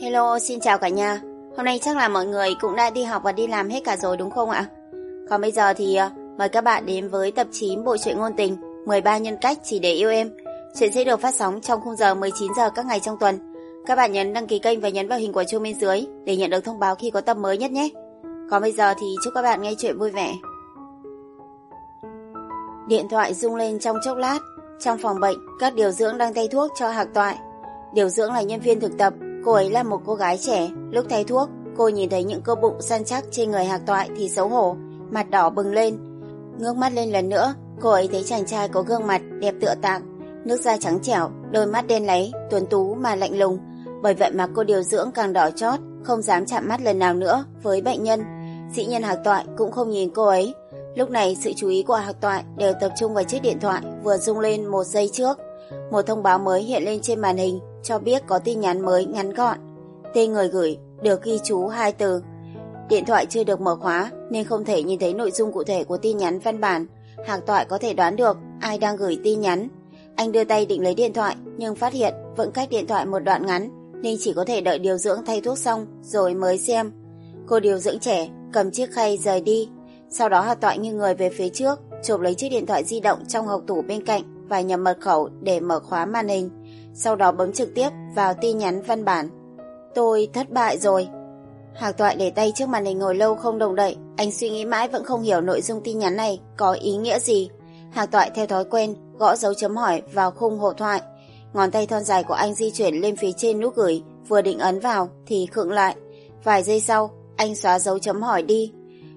Hello, xin chào cả nhà. Hôm nay chắc là mọi người cũng đã đi học và đi làm hết cả rồi đúng không ạ? Còn bây giờ thì ờ, mời các bạn đến với tập 9 bộ truyện ngôn tình 13 nhân cách chỉ để yêu em. Chuyện sẽ được phát sóng trong khung giờ 19 giờ các ngày trong tuần. Các bạn nhấn đăng ký kênh và nhấn vào hình quả chuông bên dưới để nhận được thông báo khi có tập mới nhất nhé. Còn bây giờ thì chúc các bạn nghe chuyện vui vẻ. Điện thoại rung lên trong chốc lát. Trong phòng bệnh, các điều dưỡng đang thay thuốc cho Hạc Toại. Điều dưỡng là nhân viên thực tập, cô ấy là một cô gái trẻ. Lúc thay thuốc, cô nhìn thấy những cơ bụng săn chắc trên người Hạc Toại thì xấu hổ, mặt đỏ bừng lên. Ngước mắt lên lần nữa, cô ấy thấy chàng trai có gương mặt đẹp tựa tạng, nước da trắng trẻo, đôi mắt đen láy, tuấn tú mà lạnh lùng. Bởi vậy mà cô điều dưỡng càng đỏ chót, không dám chạm mắt lần nào nữa với bệnh nhân. Dĩ nhân Hạc Toại cũng không nhìn cô ấy. Lúc này sự chú ý của Hạc Toại đều tập trung vào chiếc điện thoại vừa rung lên một giây trước. Một thông báo mới hiện lên trên màn hình cho biết có tin nhắn mới ngắn gọn. Tên người gửi được ghi chú hai từ. Điện thoại chưa được mở khóa nên không thể nhìn thấy nội dung cụ thể của tin nhắn văn bản. Hạc Toại có thể đoán được ai đang gửi tin nhắn. Anh đưa tay định lấy điện thoại, nhưng phát hiện vẫn cách điện thoại một đoạn ngắn, nên chỉ có thể đợi điều dưỡng thay thuốc xong rồi mới xem. Cô điều dưỡng trẻ cầm chiếc khay rời đi. Sau đó Hạc Toại như người về phía trước, chụp lấy chiếc điện thoại di động trong hộp tủ bên cạnh và nhập mật khẩu để mở khóa màn hình. Sau đó bấm trực tiếp vào tin nhắn văn bản. Tôi thất bại rồi. Hạc Toại để tay trước màn hình ngồi lâu không đồng đậy. Anh suy nghĩ mãi vẫn không hiểu nội dung tin nhắn này có ý nghĩa gì. Hạc Toại theo thói quen gõ dấu chấm hỏi vào khung hộ thoại. Ngón tay thon dài của anh di chuyển lên phía trên nút gửi, vừa định ấn vào thì khựng lại. Vài giây sau, anh xóa dấu chấm hỏi đi.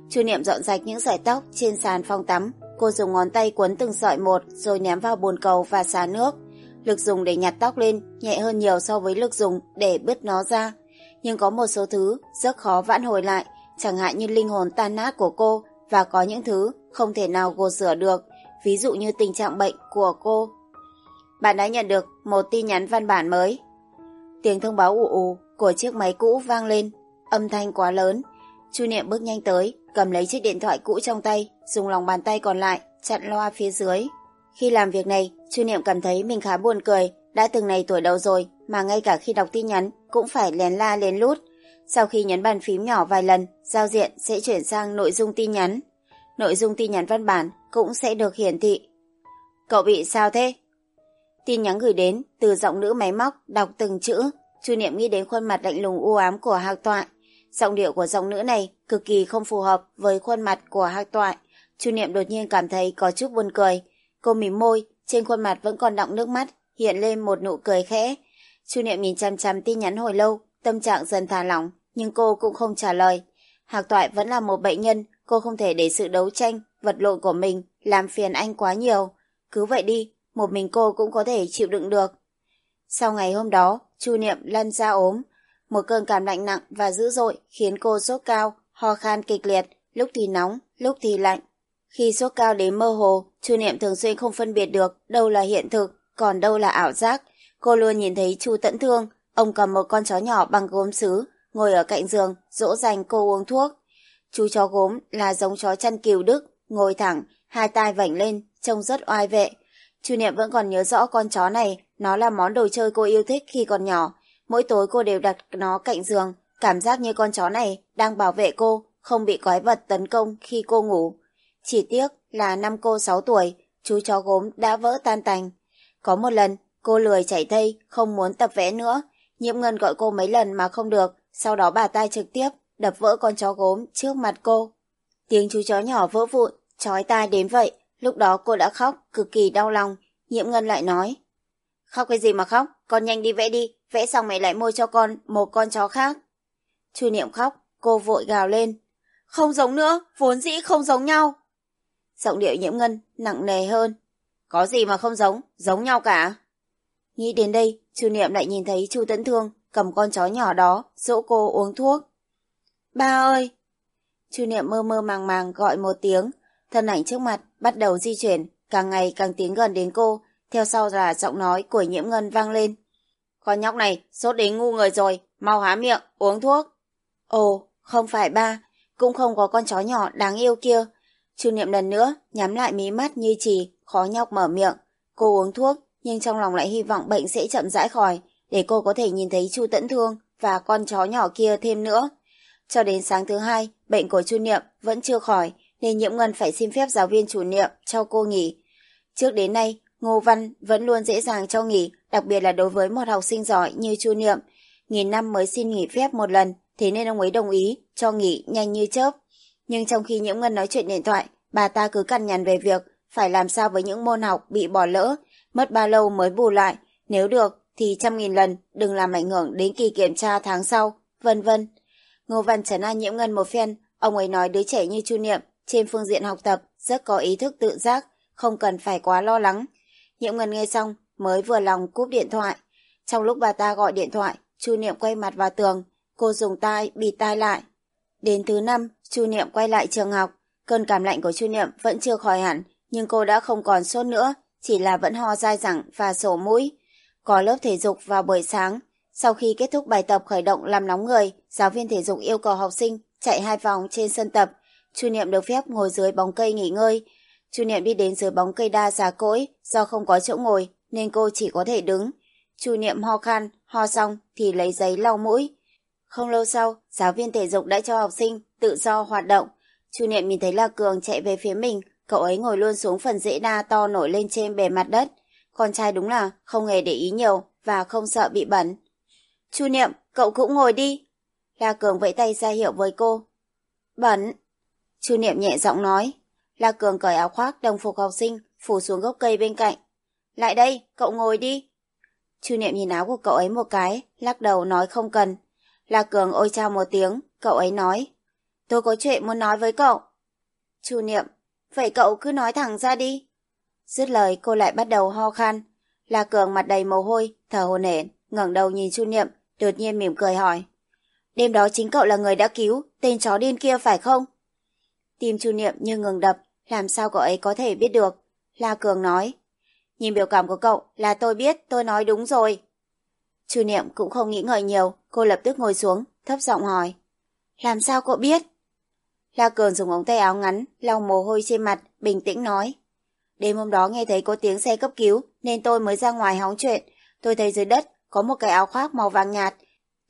Chu Niệm dọn dạch những sợi tóc trên sàn phòng tắm. Cô dùng ngón tay quấn từng sợi một rồi ném vào bồn cầu và xả nước. Lực dùng để nhặt tóc lên nhẹ hơn nhiều so với lực dùng để bứt nó ra. Nhưng có một số thứ rất khó vãn hồi lại, chẳng hạn như linh hồn tan nát của cô và có những thứ không thể nào gột rửa được, ví dụ như tình trạng bệnh của cô. Bạn đã nhận được một tin nhắn văn bản mới. Tiếng thông báo ù ù của chiếc máy cũ vang lên, âm thanh quá lớn. Chu Niệm bước nhanh tới, cầm lấy chiếc điện thoại cũ trong tay, dùng lòng bàn tay còn lại chặn loa phía dưới. Khi làm việc này, Chu Niệm cảm thấy mình khá buồn cười, đã từng này tuổi đầu rồi mà ngay cả khi đọc tin nhắn cũng phải lén la lén lút. Sau khi nhấn bàn phím nhỏ vài lần, giao diện sẽ chuyển sang nội dung tin nhắn. Nội dung tin nhắn văn bản cũng sẽ được hiển thị. Cậu bị sao thế? Tin nhắn gửi đến từ giọng nữ máy móc đọc từng chữ. Chu Niệm nghĩ đến khuôn mặt lạnh lùng u ám của Hạc Toại. Giọng điệu của giọng nữ này cực kỳ không phù hợp với khuôn mặt của Hạc Toại. Chu Niệm đột nhiên cảm thấy có chút buồn cười. Cô mím môi, trên khuôn mặt vẫn còn đọng nước mắt, hiện lên một nụ cười khẽ. Chu Niệm nhìn chăm chăm tin nhắn hồi lâu, tâm trạng dần thả lỏng, nhưng cô cũng không trả lời. Hạc Toại vẫn là một bệnh nhân, cô không thể để sự đấu tranh, vật lộn của mình làm phiền anh quá nhiều. Cứ vậy đi, một mình cô cũng có thể chịu đựng được. Sau ngày hôm đó, Chu Niệm lăn ra ốm. Một cơn cảm lạnh nặng và dữ dội khiến cô sốt cao, ho khan kịch liệt, lúc thì nóng, lúc thì lạnh. Khi sốt cao đến mơ hồ, Chu Niệm thường xuyên không phân biệt được đâu là hiện thực, còn đâu là ảo giác. Cô luôn nhìn thấy Chu Tẫn Thương, ông cầm một con chó nhỏ bằng gốm sứ, ngồi ở cạnh giường, dỗ dành cô uống thuốc. Chú chó gốm là giống chó chăn kiều Đức, ngồi thẳng, hai tai vảnh lên, trông rất oai vệ. Chu Niệm vẫn còn nhớ rõ con chó này, nó là món đồ chơi cô yêu thích khi còn nhỏ. Mỗi tối cô đều đặt nó cạnh giường, cảm giác như con chó này đang bảo vệ cô, không bị quái vật tấn công khi cô ngủ. Chỉ tiếc là năm cô 6 tuổi, chú chó gốm đã vỡ tan tành. Có một lần, cô lười chảy thây, không muốn tập vẽ nữa. Nhiễm Ngân gọi cô mấy lần mà không được, sau đó bà ta trực tiếp, đập vỡ con chó gốm trước mặt cô. Tiếng chú chó nhỏ vỡ vụn, chói tai đến vậy, lúc đó cô đã khóc, cực kỳ đau lòng. Nhiễm Ngân lại nói, Khóc cái gì mà khóc, con nhanh đi vẽ đi, vẽ xong mẹ lại mua cho con một con chó khác. Chu Niệm khóc, cô vội gào lên. Không giống nữa, vốn dĩ không giống nhau. Giọng điệu nhiễm ngân, nặng nề hơn. Có gì mà không giống, giống nhau cả. Nghĩ đến đây, Chu Niệm lại nhìn thấy Chu Tấn Thương cầm con chó nhỏ đó, dỗ cô uống thuốc. Ba ơi! Chu Niệm mơ mơ màng màng gọi một tiếng, thân ảnh trước mặt bắt đầu di chuyển, càng ngày càng tiến gần đến cô, theo sau là giọng nói của nhiễm ngân vang lên. Con nhóc này, sốt đến ngu người rồi, mau há miệng, uống thuốc. Ồ, không phải ba, cũng không có con chó nhỏ đáng yêu kia. Chu Niệm lần nữa, nhắm lại mí mắt như trì, khó nhọc mở miệng. Cô uống thuốc, nhưng trong lòng lại hy vọng bệnh sẽ chậm rãi khỏi, để cô có thể nhìn thấy Chu Tẫn Thương và con chó nhỏ kia thêm nữa. Cho đến sáng thứ hai, bệnh của Chu Niệm vẫn chưa khỏi, nên Nhiễm Ngân phải xin phép giáo viên chủ nhiệm cho cô nghỉ. Trước đến nay, Ngô Văn vẫn luôn dễ dàng cho nghỉ, đặc biệt là đối với một học sinh giỏi như Chu Niệm. Nghìn năm mới xin nghỉ phép một lần, thế nên ông ấy đồng ý cho nghỉ nhanh như chớp. Nhưng trong khi Nhiễm Ngân nói chuyện điện thoại, bà ta cứ cằn nhằn về việc phải làm sao với những môn học bị bỏ lỡ, mất bao lâu mới bù lại, nếu được thì trăm nghìn lần đừng làm ảnh hưởng đến kỳ kiểm tra tháng sau, vân vân. Ngô Văn trấn an Nhiễm Ngân một phen, ông ấy nói đứa trẻ như Chu Niệm trên phương diện học tập rất có ý thức tự giác, không cần phải quá lo lắng. Nhiễm Ngân nghe xong mới vừa lòng cúp điện thoại. Trong lúc bà ta gọi điện thoại, Chu Niệm quay mặt vào tường, cô dùng tay bịt tai lại. Đến thứ năm, Chu Niệm quay lại trường học. Cơn cảm lạnh của Chu Niệm vẫn chưa khỏi hẳn, nhưng cô đã không còn sốt nữa, chỉ là vẫn ho dai dẳng và sổ mũi. Có lớp thể dục vào buổi sáng. Sau khi kết thúc bài tập khởi động làm nóng người, giáo viên thể dục yêu cầu học sinh chạy hai vòng trên sân tập. Chu Niệm được phép ngồi dưới bóng cây nghỉ ngơi. Chu Niệm đi đến dưới bóng cây đa già cỗi, do không có chỗ ngồi nên cô chỉ có thể đứng. Chu Niệm ho khan, ho xong thì lấy giấy lau mũi. Không lâu sau, giáo viên thể dục đã cho học sinh tự do hoạt động. Chu Niệm nhìn thấy La Cường chạy về phía mình, cậu ấy ngồi luôn xuống phần dễ đa to nổi lên trên bề mặt đất. Con trai đúng là không hề để ý nhiều và không sợ bị bẩn. Chu Niệm, cậu cũng ngồi đi. La Cường vẫy tay ra hiệu với cô. Bẩn. Chu Niệm nhẹ giọng nói. La Cường cởi áo khoác đồng phục học sinh, phủ xuống gốc cây bên cạnh. Lại đây, cậu ngồi đi. Chu Niệm nhìn áo của cậu ấy một cái, lắc đầu nói không cần. La Cường ôi chào một tiếng, cậu ấy nói. Tôi có chuyện muốn nói với cậu. Chu Niệm, vậy cậu cứ nói thẳng ra đi. Dứt lời cô lại bắt đầu ho khan. La Cường mặt đầy mồ hôi, thở hổn hển, ngẩng đầu nhìn Chu Niệm, đột nhiên mỉm cười hỏi. Đêm đó chính cậu là người đã cứu tên chó điên kia phải không? Tim Chu Niệm như ngừng đập, làm sao cậu ấy có thể biết được? La Cường nói. Nhìn biểu cảm của cậu là tôi biết tôi nói đúng rồi. Chu Niệm cũng không nghĩ ngợi nhiều, cô lập tức ngồi xuống, thấp giọng hỏi. Làm sao cậu biết? La Cường dùng ống tay áo ngắn, lau mồ hôi trên mặt, bình tĩnh nói. Đêm hôm đó nghe thấy có tiếng xe cấp cứu, nên tôi mới ra ngoài hóng chuyện. Tôi thấy dưới đất có một cái áo khoác màu vàng nhạt.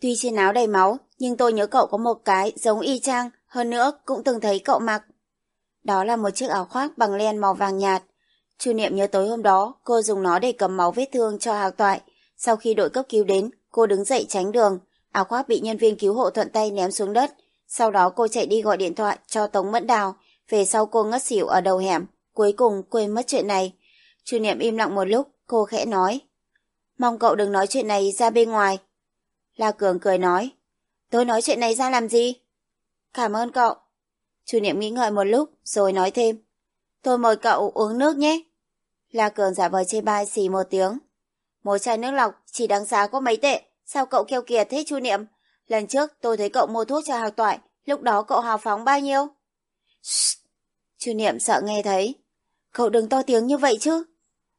Tuy trên áo đầy máu, nhưng tôi nhớ cậu có một cái giống y chang, hơn nữa cũng từng thấy cậu mặc. Đó là một chiếc áo khoác bằng len màu vàng nhạt. Chu Niệm nhớ tối hôm đó, cô dùng nó để cầm máu vết thương cho Hạc Toại. Sau khi đội cấp cứu đến, cô đứng dậy tránh đường. Áo khoác bị nhân viên cứu hộ thuận tay ném xuống đất. Sau đó cô chạy đi gọi điện thoại cho Tống Mẫn Đào. Về sau cô ngất xỉu ở đầu hẻm. Cuối cùng quên mất chuyện này. Chu Niệm im lặng một lúc, cô khẽ nói. Mong cậu đừng nói chuyện này ra bên ngoài. La Cường cười nói. Tôi nói chuyện này ra làm gì? Cảm ơn cậu. Chu Niệm nghĩ ngợi một lúc, rồi nói thêm. Tôi mời cậu uống nước nhé. La Cường giả vờ chê bai xì một tiếng. Một chai nước lọc chỉ đáng giá có mấy tệ, sao cậu kêu kiệt thế Chu Niệm? Lần trước tôi thấy cậu mua thuốc cho hào toại, lúc đó cậu hào phóng bao nhiêu? Chu Niệm sợ nghe thấy. Cậu đừng to tiếng như vậy chứ.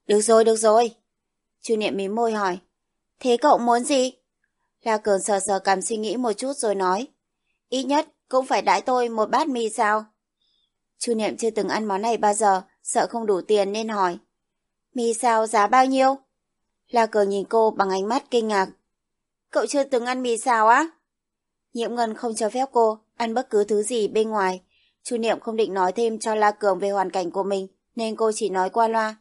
Được rồi, được rồi. Chu Niệm mím môi hỏi. Thế cậu muốn gì? La Cường sờ sờ cầm suy nghĩ một chút rồi nói. Ít nhất cũng phải đãi tôi một bát mì sao? Chu Niệm chưa từng ăn món này bao giờ, sợ không đủ tiền nên hỏi. Mì sao giá bao nhiêu? La Cường nhìn cô bằng ánh mắt kinh ngạc. Cậu chưa từng ăn mì xào á? Nhiễm Ngân không cho phép cô ăn bất cứ thứ gì bên ngoài. Chu Niệm không định nói thêm cho La Cường về hoàn cảnh của mình, nên cô chỉ nói qua loa.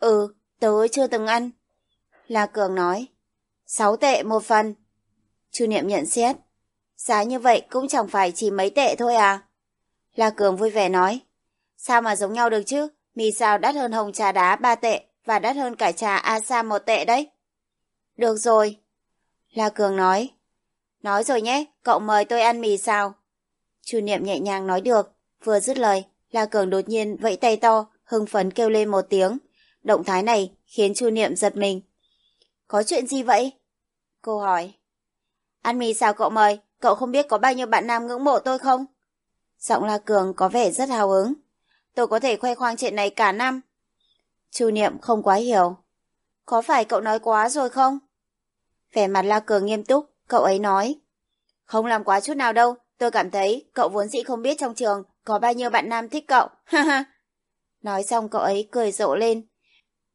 Ừ, tớ chưa từng ăn. La Cường nói. Sáu tệ một phần. Chu Niệm nhận xét. Giá như vậy cũng chẳng phải chỉ mấy tệ thôi à? La Cường vui vẻ nói. Sao mà giống nhau được chứ? Mì xào đắt hơn hồng trà đá ba tệ và đắt hơn cả trà Asa một tệ đấy. Được rồi. La Cường nói. Nói rồi nhé, cậu mời tôi ăn mì xào. Chu Niệm nhẹ nhàng nói được. Vừa dứt lời, La Cường đột nhiên vẫy tay to, hưng phấn kêu lên một tiếng. Động thái này khiến Chu Niệm giật mình. Có chuyện gì vậy? Cô hỏi. Ăn mì xào cậu mời, cậu không biết có bao nhiêu bạn nam ngưỡng mộ tôi không? Giọng La Cường có vẻ rất hào hứng. Tôi có thể khoe khoang chuyện này cả năm. Chu Niệm không quá hiểu. Có phải cậu nói quá rồi không? Vẻ mặt La Cường nghiêm túc, cậu ấy nói. Không làm quá chút nào đâu, tôi cảm thấy cậu vốn dĩ không biết trong trường có bao nhiêu bạn nam thích cậu, ha ha. Nói xong cậu ấy cười rộ lên.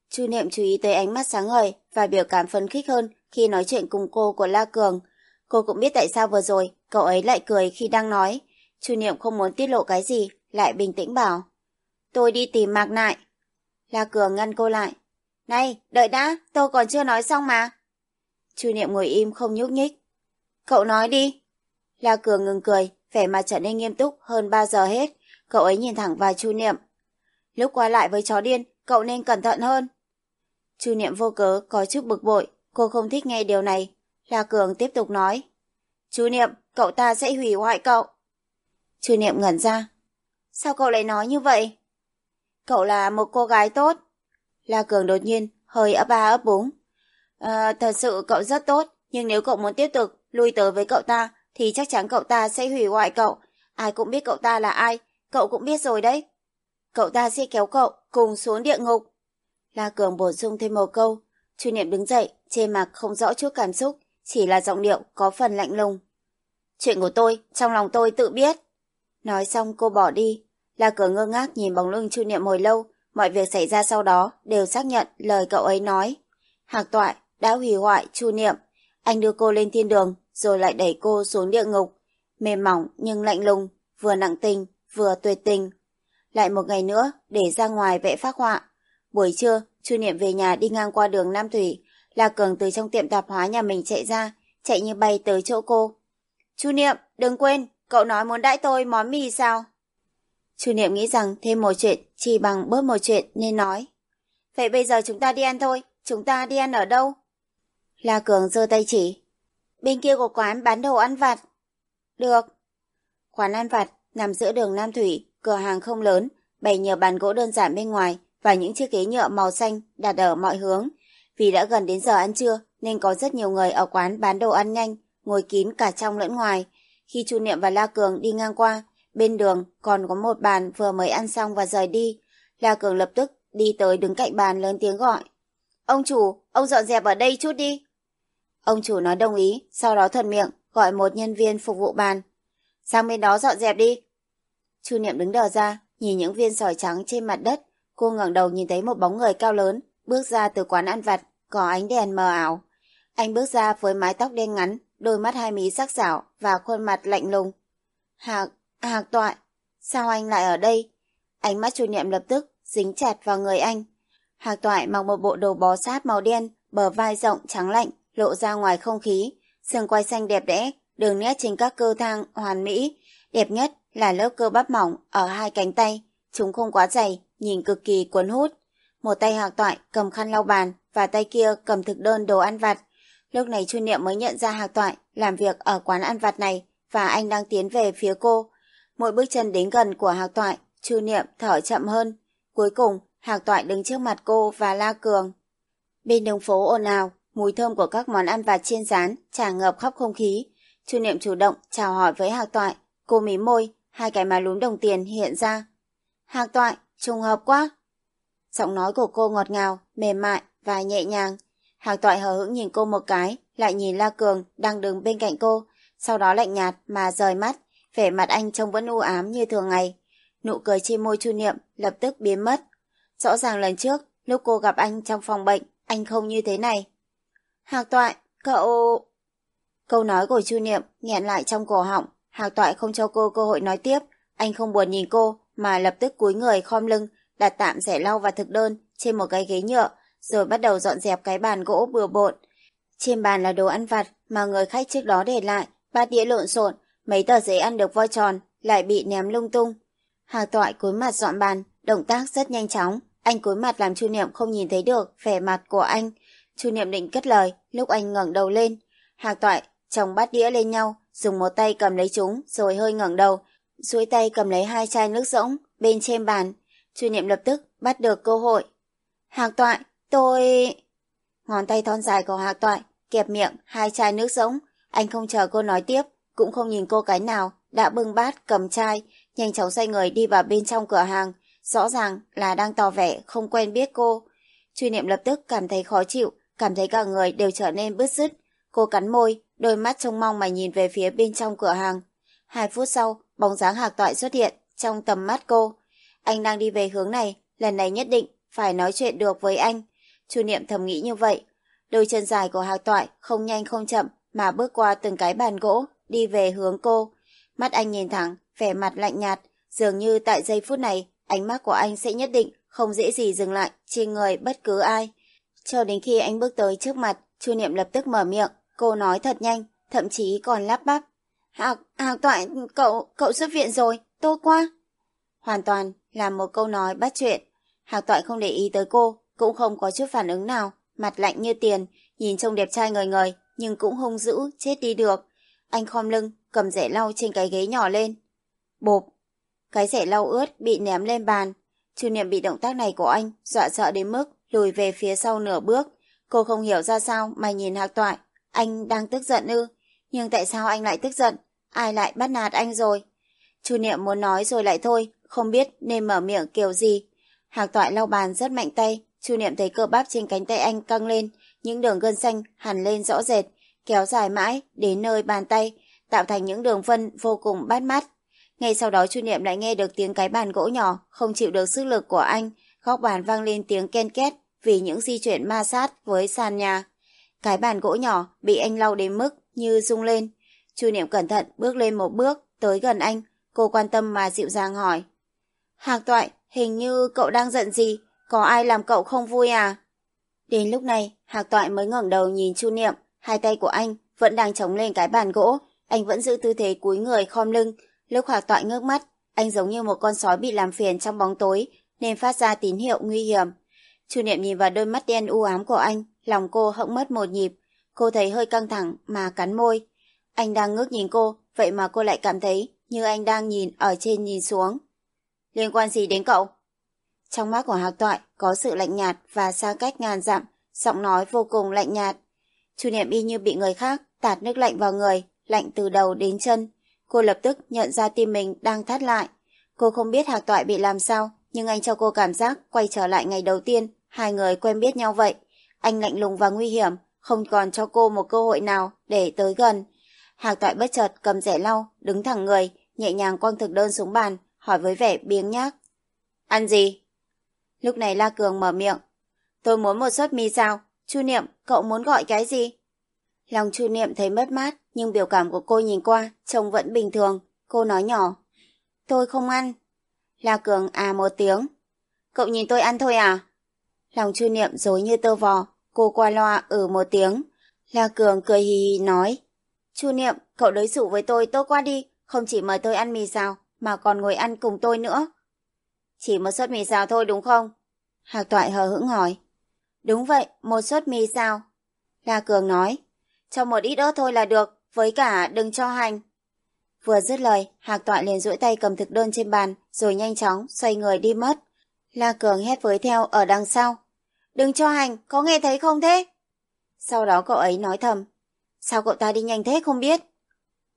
Chu Niệm chú ý tới ánh mắt sáng ngời và biểu cảm phấn khích hơn khi nói chuyện cùng cô của La Cường. Cô cũng biết tại sao vừa rồi cậu ấy lại cười khi đang nói. Chu Niệm không muốn tiết lộ cái gì, lại bình tĩnh bảo. Tôi đi tìm Mạc Nại. La Cường ngăn cô lại. Này, đợi đã, tôi còn chưa nói xong mà. Chu Niệm ngồi im không nhúc nhích. Cậu nói đi. La Cường ngừng cười, vẻ mặt trở nên nghiêm túc hơn bao giờ hết. Cậu ấy nhìn thẳng vào Chu Niệm. Lúc qua lại với chó điên, cậu nên cẩn thận hơn. Chu Niệm vô cớ có chút bực bội, cô không thích nghe điều này. La Cường tiếp tục nói. Chu Niệm, cậu ta sẽ hủy hoại cậu. Chu Niệm ngẩn ra. Sao cậu lại nói như vậy? Cậu là một cô gái tốt. La Cường đột nhiên, hơi ấp ba ấp búng. À, thật sự cậu rất tốt, nhưng nếu cậu muốn tiếp tục lui tới với cậu ta, thì chắc chắn cậu ta sẽ hủy hoại cậu. Ai cũng biết cậu ta là ai, cậu cũng biết rồi đấy. Cậu ta sẽ kéo cậu cùng xuống địa ngục. La Cường bổ sung thêm một câu. Chu Niệm đứng dậy, trên mặt không rõ chút cảm xúc, chỉ là giọng điệu có phần lạnh lùng. Chuyện của tôi, trong lòng tôi tự biết. Nói xong cô bỏ đi. La Cường ngơ ngác nhìn bóng lưng Chu Niệm hồi lâu, mọi việc xảy ra sau đó đều xác nhận lời cậu ấy nói. Hạc toại đã hủy hoại Chu Niệm. Anh đưa cô lên thiên đường, rồi lại đẩy cô xuống địa ngục. Mềm mỏng nhưng lạnh lùng, vừa nặng tình, vừa tuyệt tình. Lại một ngày nữa để ra ngoài vẽ phác họa. Buổi trưa, Chu Niệm về nhà đi ngang qua đường Nam Thủy. La Cường từ trong tiệm tạp hóa nhà mình chạy ra, chạy như bay tới chỗ cô. Chu Niệm, đừng quên, cậu nói muốn đãi tôi món mì sao? Chu Niệm nghĩ rằng thêm một chuyện chỉ bằng bớt một chuyện nên nói. Vậy bây giờ chúng ta đi ăn thôi, chúng ta đi ăn ở đâu? La Cường giơ tay chỉ. Bên kia của quán bán đồ ăn vặt. Được. Quán ăn vặt nằm giữa đường Nam Thủy, cửa hàng không lớn, bày nhiều bàn gỗ đơn giản bên ngoài và những chiếc ghế nhựa màu xanh đặt ở mọi hướng. Vì đã gần đến giờ ăn trưa nên có rất nhiều người ở quán bán đồ ăn nhanh, ngồi kín cả trong lẫn ngoài. Khi Chu Niệm và La Cường đi ngang qua, bên đường còn có một bàn vừa mới ăn xong và rời đi. La Cường lập tức đi tới đứng cạnh bàn lớn tiếng gọi. Ông chủ, ông dọn dẹp ở đây chút đi. Ông chủ nói đồng ý, sau đó thuận miệng gọi một nhân viên phục vụ bàn. Sang bên đó dọn dẹp đi. Chu Niệm đứng đờ ra, nhìn những viên sỏi trắng trên mặt đất. Cô ngẩng đầu nhìn thấy một bóng người cao lớn, bước ra từ quán ăn vặt, có ánh đèn mờ ảo. Anh bước ra với mái tóc đen ngắn, đôi mắt hai mí sắc sảo và khuôn mặt lạnh lùng. Hạc, Hạc toại, sao anh lại ở đây? Ánh mắt Chu Niệm lập tức dính chặt vào người anh. Hạc toại mặc một bộ đồ bó sát màu đen, bờ vai rộng trắng lạnh, lộ ra ngoài không khí, xương quai xanh đẹp đẽ, đường nét trên các cơ thang hoàn mỹ, đẹp nhất là lớp cơ bắp mỏng ở hai cánh tay, chúng không quá dày, nhìn cực kỳ cuốn hút. Một tay hạc toại cầm khăn lau bàn và tay kia cầm thực đơn đồ ăn vặt. Lúc này Chu Niệm mới nhận ra hạc toại làm việc ở quán ăn vặt này và anh đang tiến về phía cô. Mỗi bước chân đến gần của hạc toại, Chu Niệm thở chậm hơn. Cuối cùng, hạc toại đứng trước mặt cô và la cường. Bên đường phố ồn ào, mùi thơm của các món ăn vặt chiên rán tràn ngập khắp không khí. Chu Niệm chủ động chào hỏi với hạc toại, cô mím môi, hai cái má lúm đồng tiền hiện ra. Hạc toại, trùng hợp quá. Giọng nói của cô ngọt ngào, mềm mại và nhẹ nhàng. Hạc toại hờ hững nhìn cô một cái, lại nhìn La Cường đang đứng bên cạnh cô, sau đó lạnh nhạt mà rời mắt, vẻ mặt anh trông vẫn u ám như thường ngày. Nụ cười trên môi Chu Niệm lập tức biến mất. Rõ ràng lần trước, lúc cô gặp anh trong phòng bệnh, anh không như thế này. Hạc toại, cậu... Câu nói của Chu Niệm nghẹn lại trong cổ họng, Hạc toại không cho cô cơ hội nói tiếp, anh không buồn nhìn cô, mà lập tức cúi người khom lưng, đặt tạm rẻ lau và thực đơn trên một cái ghế nhựa, rồi bắt đầu dọn dẹp cái bàn gỗ bừa bộn. Trên bàn là đồ ăn vặt mà người khách trước đó để lại, bát đĩa lộn xộn, mấy tờ giấy ăn được voi tròn, lại bị ném lung tung. Hạc toại cúi mặt dọn bàn, động tác rất nhanh chóng, anh cúi mặt làm Chu Niệm không nhìn thấy được vẻ mặt của anh. Chu Niệm định cất lời, lúc anh ngẩng đầu lên. Hạc toại chồng bát đĩa lên nhau, dùng một tay cầm lấy chúng rồi hơi ngẩng đầu, duỗi tay cầm lấy hai chai nước rỗng bên trên bàn. Chu Niệm lập tức bắt được cơ hội. Hạc toại, tôi... Ngón tay thon dài của Hạc toại kẹp miệng hai chai nước rỗng. Anh không chờ cô nói tiếp, cũng không nhìn cô cái nào, đã bưng bát cầm chai, nhanh chóng xoay người đi vào bên trong cửa hàng. Rõ ràng là đang tỏ vẻ không quen biết cô. Chu Niệm lập tức cảm thấy khó chịu, cảm thấy cả người đều trở nên bứt rứt. Cô cắn môi, đôi mắt trông mong mà nhìn về phía bên trong cửa hàng. Hai phút sau, bóng dáng hạc toại xuất hiện trong tầm mắt cô. Anh đang đi về hướng này, lần này nhất định phải nói chuyện được với anh. Chu Niệm thầm nghĩ như vậy. Đôi chân dài của hạc toại không nhanh không chậm mà bước qua từng cái bàn gỗ, đi về hướng cô. Mắt anh nhìn thẳng, vẻ mặt lạnh nhạt, dường như tại giây phút này, ánh mắt của anh sẽ nhất định không dễ gì dừng lại trên người bất cứ ai. Cho đến khi anh bước tới trước mặt, Chu Niệm lập tức mở miệng, cô nói thật nhanh, thậm chí còn lắp bắp. Hạc, Hạc Toại, cậu, cậu xuất viện rồi, tốt quá. Hoàn toàn là một câu nói bắt chuyện. Hạc Toại không để ý tới cô, cũng không có chút phản ứng nào, mặt lạnh như tiền, nhìn trông đẹp trai ngời ngời, nhưng cũng hung dữ, chết đi được. Anh khom lưng, cầm rẻ lau trên cái ghế nhỏ lên. Bộp! Cái rẻ lau ướt bị ném lên bàn. Chu Niệm bị động tác này của anh, dọa sợ đến mức lùi về phía sau nửa bước. Cô không hiểu ra sao mà nhìn Hạc Toại. Anh đang tức giận ư? Nhưng tại sao anh lại tức giận? Ai lại bắt nạt anh rồi? Chu Niệm muốn nói rồi lại thôi, không biết nên mở miệng kiểu gì. Hạc Toại lau bàn rất mạnh tay, Chu Niệm thấy cơ bắp trên cánh tay anh căng lên, những đường gân xanh hẳn lên rõ rệt, kéo dài mãi đến nơi bàn tay, tạo thành những đường vân vô cùng bắt mắt. Ngay sau đó Chu Niệm lại nghe được tiếng cái bàn gỗ nhỏ, không chịu được sức lực của anh, góc bàn vang lên tiếng ken két vì những di chuyển ma sát với sàn nhà. Cái bàn gỗ nhỏ bị anh lau đến mức như rung lên. Chu Niệm cẩn thận bước lên một bước, tới gần anh, cô quan tâm mà dịu dàng hỏi. Hạc toại, hình như cậu đang giận gì, có ai làm cậu không vui à? Đến lúc này, Hạc toại mới ngẩng đầu nhìn Chu Niệm, hai tay của anh vẫn đang chống lên cái bàn gỗ, anh vẫn giữ tư thế cúi người khom lưng. Lúc Hạc toại ngước mắt, anh giống như một con sói bị làm phiền trong bóng tối, nên phát ra tín hiệu nguy hiểm. Chu Niệm nhìn vào đôi mắt đen u ám của anh, lòng cô hững mất một nhịp. Cô thấy hơi căng thẳng mà cắn môi. Anh đang ngước nhìn cô, vậy mà cô lại cảm thấy như anh đang nhìn ở trên nhìn xuống. Liên quan gì đến cậu? Trong mắt của Hạc Toại có sự lạnh nhạt và xa cách ngàn dặm, giọng nói vô cùng lạnh nhạt. Chu Niệm y như bị người khác tạt nước lạnh vào người, lạnh từ đầu đến chân. Cô lập tức nhận ra tim mình đang thắt lại. Cô không biết Hạc Toại bị làm sao, nhưng anh cho cô cảm giác quay trở lại ngày đầu tiên, hai người quen biết nhau vậy. Anh lạnh lùng và nguy hiểm, không còn cho cô một cơ hội nào để tới gần. Hạc Toại bất chợt cầm rẻ lau, đứng thẳng người, nhẹ nhàng quăng thực đơn xuống bàn, hỏi với vẻ biếng nhác. Ăn gì? Lúc này La Cường mở miệng. Tôi muốn một suất mì sao? Chu Niệm, cậu muốn gọi cái gì? Lòng Chu Niệm thấy mất mát, nhưng biểu cảm của cô nhìn qua, trông vẫn bình thường. Cô nói nhỏ. Tôi không ăn. La Cường à một tiếng. Cậu nhìn tôi ăn thôi à? Lòng Chu Niệm dối như tơ vò. Cô qua loa ở một tiếng. La Cường cười hì hì nói. Chu Niệm, cậu đối xử với tôi tốt quá đi. Không chỉ mời tôi ăn mì xào, mà còn ngồi ăn cùng tôi nữa. Chỉ một suất mì xào thôi đúng không? Hạc Toại hờ hững hỏi. Đúng vậy, một suất mì xào. La Cường nói. Cho một ít ớt thôi là được, với cả đừng cho hành. Vừa dứt lời, Hạc Toại liền duỗi tay cầm thực đơn trên bàn, rồi nhanh chóng xoay người đi mất. La Cường hét với theo ở đằng sau. Đừng cho hành, có nghe thấy không thế? Sau đó cậu ấy nói thầm. Sao cậu ta đi nhanh thế không biết?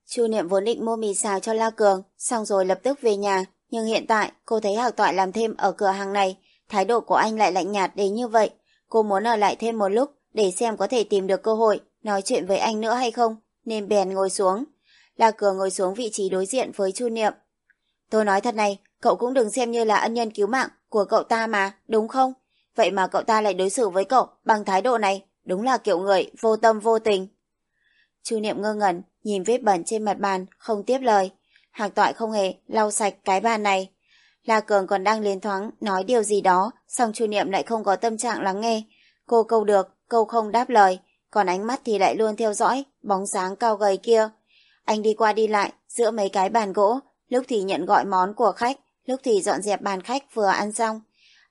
Chu Niệm vốn định mua mì xào cho La Cường, xong rồi lập tức về nhà. Nhưng hiện tại, cô thấy Hạc Toại làm thêm ở cửa hàng này, thái độ của anh lại lạnh nhạt đến như vậy. Cô muốn ở lại thêm một lúc để xem có thể tìm được cơ hội nói chuyện với anh nữa hay không, nên bèn ngồi xuống. La Cường ngồi xuống vị trí đối diện với Chu Niệm. Tôi nói thật này, cậu cũng đừng xem như là ân nhân cứu mạng của cậu ta mà, đúng không? Vậy mà cậu ta lại đối xử với cậu bằng thái độ này, đúng là kiểu người vô tâm vô tình. Chu Niệm ngơ ngẩn, nhìn vết bẩn trên mặt bàn, không tiếp lời. Hạc toại không hề lau sạch cái bàn này. La Cường còn đang liên thoáng nói điều gì đó, song Chu Niệm lại không có tâm trạng lắng nghe. Cô câu được, câu không đáp lời, còn ánh mắt thì lại luôn theo dõi bóng dáng cao gầy kia. Anh đi qua đi lại giữa mấy cái bàn gỗ, lúc thì nhận gọi món của khách, lúc thì dọn dẹp bàn khách vừa ăn xong.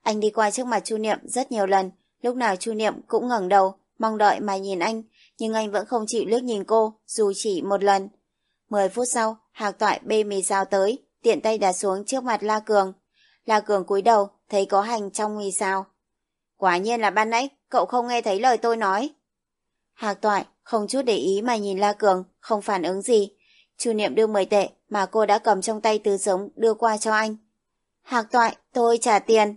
Anh đi qua trước mặt Chu Niệm rất nhiều lần, lúc nào Chu Niệm cũng ngẩng đầu, mong đợi mà nhìn anh, nhưng anh vẫn không chịu liếc nhìn cô, dù chỉ một lần. Mười phút sau, Hạc Toại bê mì xào tới, tiện tay đặt xuống trước mặt La Cường. La Cường cúi đầu, thấy có hành trong mì xào. Quả nhiên là ban nãy, cậu không nghe thấy lời tôi nói. Hạc Toại không chút để ý mà nhìn La Cường, không phản ứng gì. Chu Niệm đưa 10 tệ mà cô đã cầm trong tay từ sống đưa qua cho anh. Hạc Toại, tôi trả tiền.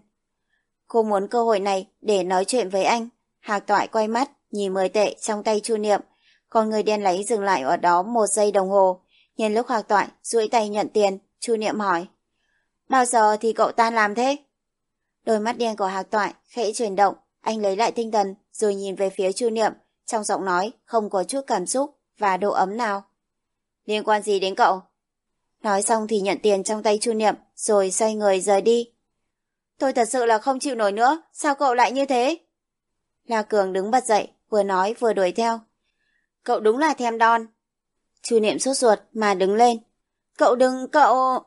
Cô muốn cơ hội này để nói chuyện với anh. Hạc Toại quay mắt, nhìn 10 tệ trong tay Chu Niệm. Còn người đen lấy dừng lại ở đó một giây đồng hồ. Nhìn lúc Hạc Toại duỗi tay nhận tiền, Chu Niệm hỏi. Bao giờ thì cậu ta làm thế? Đôi mắt đen của Hạc Toại khẽ chuyển động, anh lấy lại tinh thần rồi nhìn về phía Chu Niệm, trong giọng nói không có chút cảm xúc, và độ ấm nào. Liên quan gì đến cậu? Nói xong thì nhận tiền trong tay Chu Niệm, rồi xoay người rời đi. Tôi thật sự là không chịu nổi nữa, sao cậu lại như thế? La Cường đứng bật dậy, vừa nói vừa đuổi theo. Cậu đúng là thèm đòn. Chu Niệm sốt ruột mà đứng lên. Cậu đừng, cậu...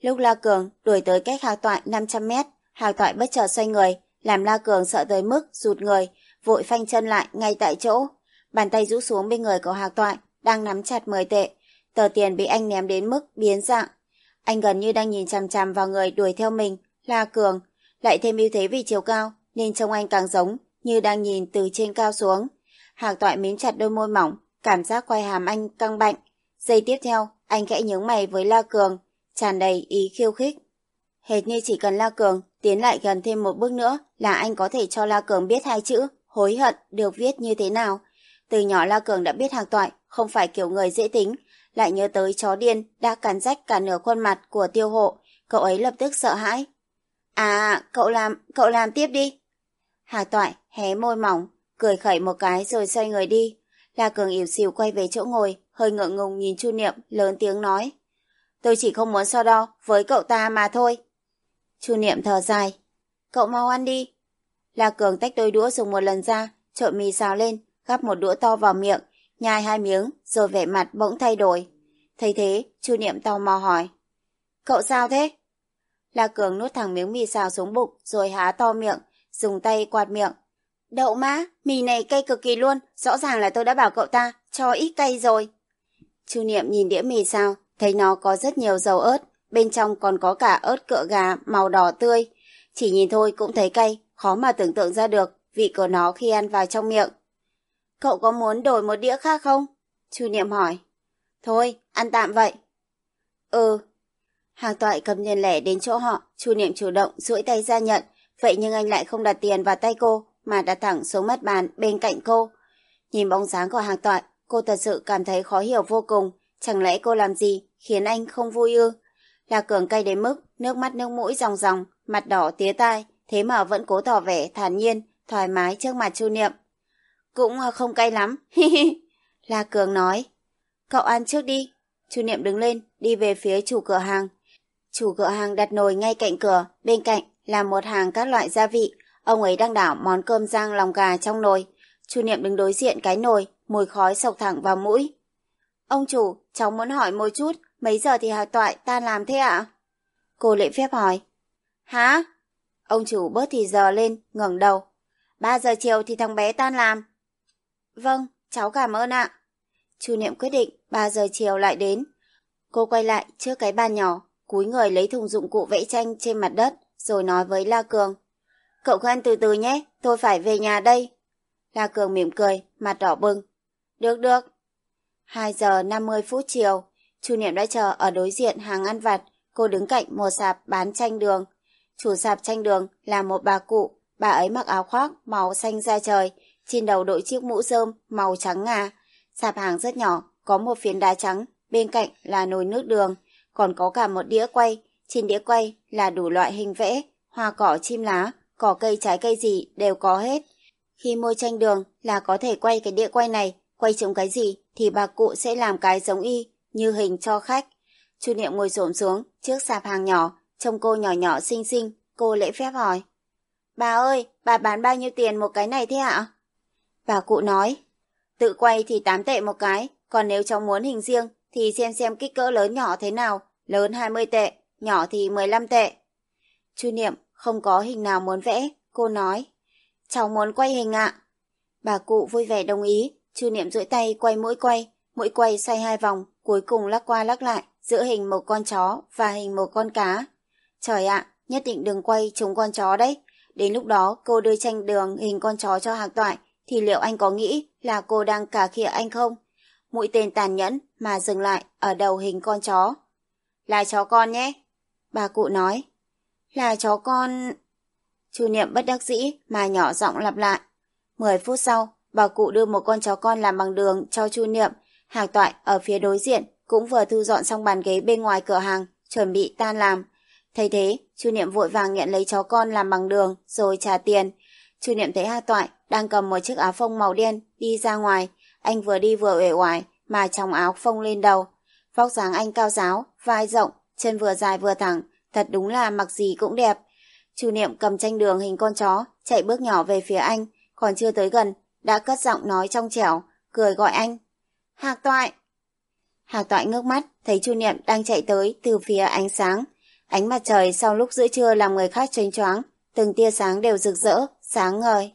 Lúc La Cường đuổi tới cách hào toại 500 mét, hào toại bất chợt xoay người, làm La Cường sợ tới mức rụt người, vội phanh chân lại ngay tại chỗ. Bàn tay rũ xuống bên người của Hạc toại, đang nắm chặt 10 tệ. Tờ tiền bị anh ném đến mức biến dạng. Anh gần như đang nhìn chằm chằm vào người đuổi theo mình, La Cường. Lại thêm ưu thế vì chiều cao, nên trông anh càng giống như đang nhìn từ trên cao xuống. Hạc toại mím chặt đôi môi mỏng, cảm giác quay hàm anh căng bạnh. Giây tiếp theo, anh khẽ nhướng mày với La Cường, tràn đầy ý khiêu khích. Hệt như chỉ cần La Cường tiến lại gần thêm một bước nữa là anh có thể cho La Cường biết hai chữ hối hận được viết như thế nào. Từ nhỏ La Cường đã biết Hạc toại không phải kiểu người dễ tính, lại nhớ tới chó điên đã cắn rách cả nửa khuôn mặt của tiêu hộ, cậu ấy lập tức sợ hãi. À, cậu làm, cậu làm tiếp đi. Hà Toại hé môi mỏng, cười khẩy một cái rồi xoay người đi. La Cường ỉu xìu quay về chỗ ngồi, hơi ngượng ngùng nhìn Chu Niệm, lớn tiếng nói. Tôi chỉ không muốn so đo với cậu ta mà thôi. Chu Niệm thở dài. Cậu mau ăn đi. La Cường tách đôi đũa dùng một lần ra, trộn mì xào lên, gắp một đũa to vào miệng, nhai hai miếng, rồi vẻ mặt bỗng thay đổi. Thấy thế, Chu Niệm tò mò hỏi. Cậu sao thế? La Cường nuốt thẳng miếng mì xào xuống bụng, rồi há to miệng, dùng tay quạt miệng. Đậu má, mì này cay cực kỳ luôn, rõ ràng là tôi đã bảo cậu ta, cho ít cay rồi. Chu Niệm nhìn đĩa mì xào, thấy nó có rất nhiều dầu ớt, bên trong còn có cả ớt cựa gà màu đỏ tươi. Chỉ nhìn thôi cũng thấy cay, khó mà tưởng tượng ra được vị của nó khi ăn vào trong miệng. Cậu có muốn đổi một đĩa khác không? Chu Niệm hỏi. Thôi, ăn tạm vậy. Ừ. Hàng toại cầm tiền lẻ đến chỗ họ, Chu Niệm chủ động duỗi tay ra nhận, vậy nhưng anh lại không đặt tiền vào tay cô, mà đặt thẳng xuống mặt bàn bên cạnh cô. Nhìn bóng dáng của hàng toại, cô thật sự cảm thấy khó hiểu vô cùng. Chẳng lẽ cô làm gì khiến anh không vui ư? Là cường cay đến mức nước mắt nước mũi ròng ròng, mặt đỏ tía tai, thế mà vẫn cố tỏ vẻ thản nhiên, thoải mái trước mặt Chu Niệm. Cũng ờ, không cay lắm, hi hi. La Cường nói. Cậu ăn trước đi. Chu Niệm đứng lên, đi về phía chủ cửa hàng. Chủ cửa hàng đặt nồi ngay cạnh cửa, bên cạnh là một hàng các loại gia vị. Ông ấy đang đảo món cơm rang lòng gà trong nồi. Chu Niệm đứng đối diện cái nồi, mùi khói sộc thẳng vào mũi. Ông chủ, cháu muốn hỏi một chút, mấy giờ thì hào toại ta làm thế ạ? Cô lễ phép hỏi. Hả? Ông chủ bớt thì giờ lên, ngẩng đầu. Ba giờ chiều thì thằng bé tan làm. Vâng, cháu cảm ơn ạ. Chu Niệm quyết định 3 giờ chiều lại đến. Cô quay lại trước cái bàn nhỏ, cúi người lấy thùng dụng cụ vẽ tranh trên mặt đất, rồi nói với La Cường. Cậu cứ ăn từ từ nhé, tôi phải về nhà đây. La Cường mỉm cười, mặt đỏ bừng. Được được. 2 giờ 50 phút chiều, Chu Niệm đã chờ ở đối diện hàng ăn vặt, cô đứng cạnh một sạp bán tranh đường. Chủ sạp tranh đường là một bà cụ, bà ấy mặc áo khoác màu xanh da trời, trên đầu đội chiếc mũ rơm màu trắng ngà. Sạp hàng rất nhỏ, có một phiến đá trắng, bên cạnh là nồi nước đường, còn có cả một đĩa quay. Trên đĩa quay là đủ loại hình vẽ, hoa cỏ chim lá, cỏ cây trái cây gì đều có hết. Khi mua tranh đường là có thể quay cái đĩa quay này, quay trông cái gì thì bà cụ sẽ làm cái giống y, như hình cho khách. Chu Niệm ngồi xổm xuống trước sạp hàng nhỏ, trông cô nhỏ nhỏ xinh xinh, cô lễ phép hỏi. Bà ơi, bà bán bao nhiêu tiền một cái này thế ạ? Bà cụ nói, tự quay thì 8 tệ một cái, còn nếu cháu muốn hình riêng thì xem xem kích cỡ lớn nhỏ thế nào, lớn 20 tệ, nhỏ thì 15 tệ. Chu Niệm không có hình nào muốn vẽ, cô nói, cháu muốn quay hình ạ. Bà cụ vui vẻ đồng ý, Chu Niệm duỗi tay quay mũi quay, mũi quay xoay hai vòng, cuối cùng lắc qua lắc lại, giữa hình một con chó và hình một con cá. Trời ạ, nhất định đừng quay trúng con chó đấy. Đến lúc đó cô đưa tranh đường hình con chó cho hạc toại, thì liệu anh có nghĩ là cô đang cà khịa anh không? Mũi tên tàn nhẫn mà dừng lại ở đầu hình con chó. Là chó con nhé. Bà cụ nói. Là chó con... Chu Niệm bất đắc dĩ mà nhỏ giọng lặp lại. Mười phút sau, bà cụ đưa một con chó con làm bằng đường cho Chu Niệm. Hạc toại ở phía đối diện cũng vừa thu dọn xong bàn ghế bên ngoài cửa hàng, chuẩn bị tan làm. Thấy thế, Chu Niệm vội vàng nhận lấy chó con làm bằng đường rồi trả tiền. Chu Niệm thấy Hà Toại đang cầm một chiếc áo phông màu đen đi ra ngoài. Anh vừa đi vừa uể oải mà trong áo phông lên đầu. Vóc dáng anh cao giáo, vai rộng, chân vừa dài vừa thẳng, thật đúng là mặc gì cũng đẹp. Chu Niệm cầm tranh đường hình con chó, chạy bước nhỏ về phía anh, còn chưa tới gần, đã cất giọng nói trong trẻo, cười gọi anh. Hạc toại! Hạc toại ngước mắt, thấy Chu Niệm đang chạy tới từ phía ánh sáng. Ánh mặt trời sau lúc giữa trưa làm người khác chênh choáng, từng tia sáng đều rực rỡ, sáng ngời.